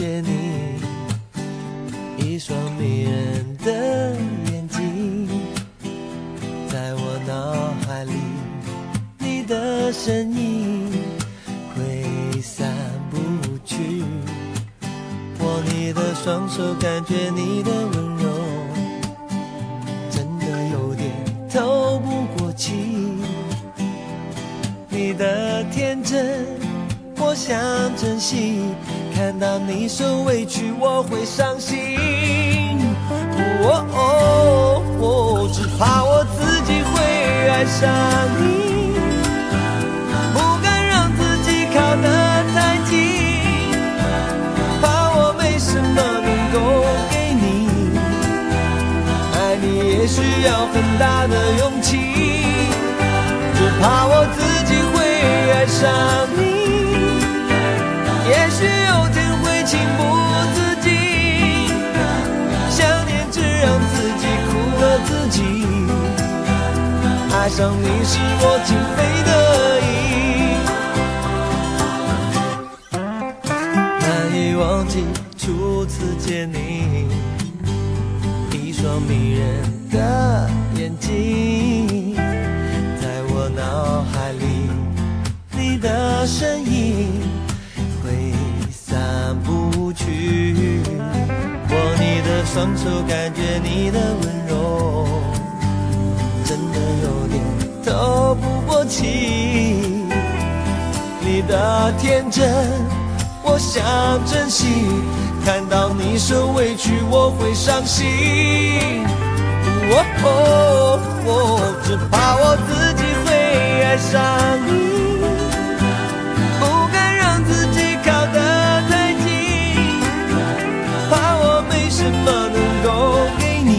谢你，一双迷人的眼睛，在我脑海里，你的身影挥散不去。握你的双手，感觉你的温我想珍惜。看到你受委屈，我会伤心。哦哦哦，只怕我自己会爱上你，不敢让自己靠得太近，怕我没什么能够给你。爱你也需要很大的勇气，上你是我情非得已，难以忘记初次见你，一双迷人的眼睛，在我脑海里，你的身影。挥散不去，握你的双手，感觉你的温气。你的天真，我想珍惜，看到你受委屈，我会伤心。哦哦哦，只怕我自己会爱上你。不敢让自己靠得太近，怕我没什么能够给你，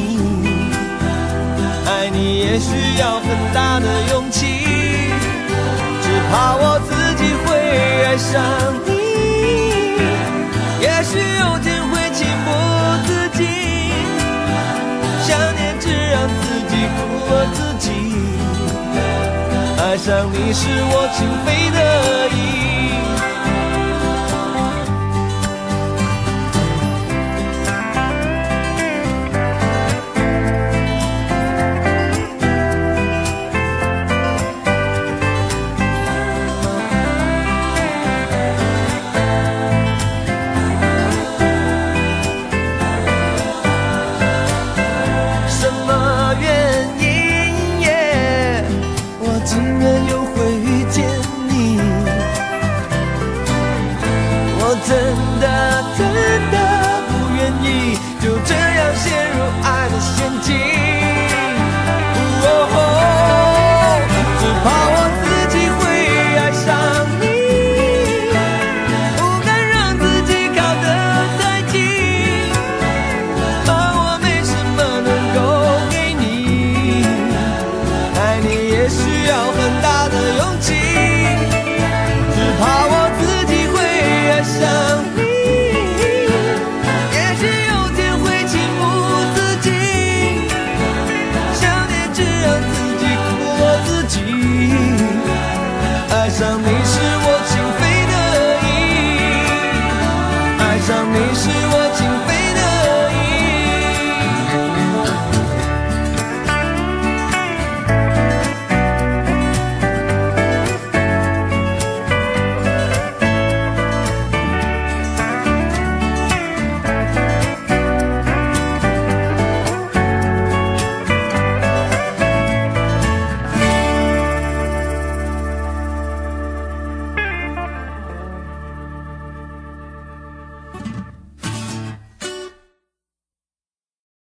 爱你也需要很大的勇气，怕我自己会爱上你。也许有天会情不自禁，想念只让自己苦了自己。爱上你是我情非得已。自己，苦我自己。爱上你是我情非得已，爱上你是。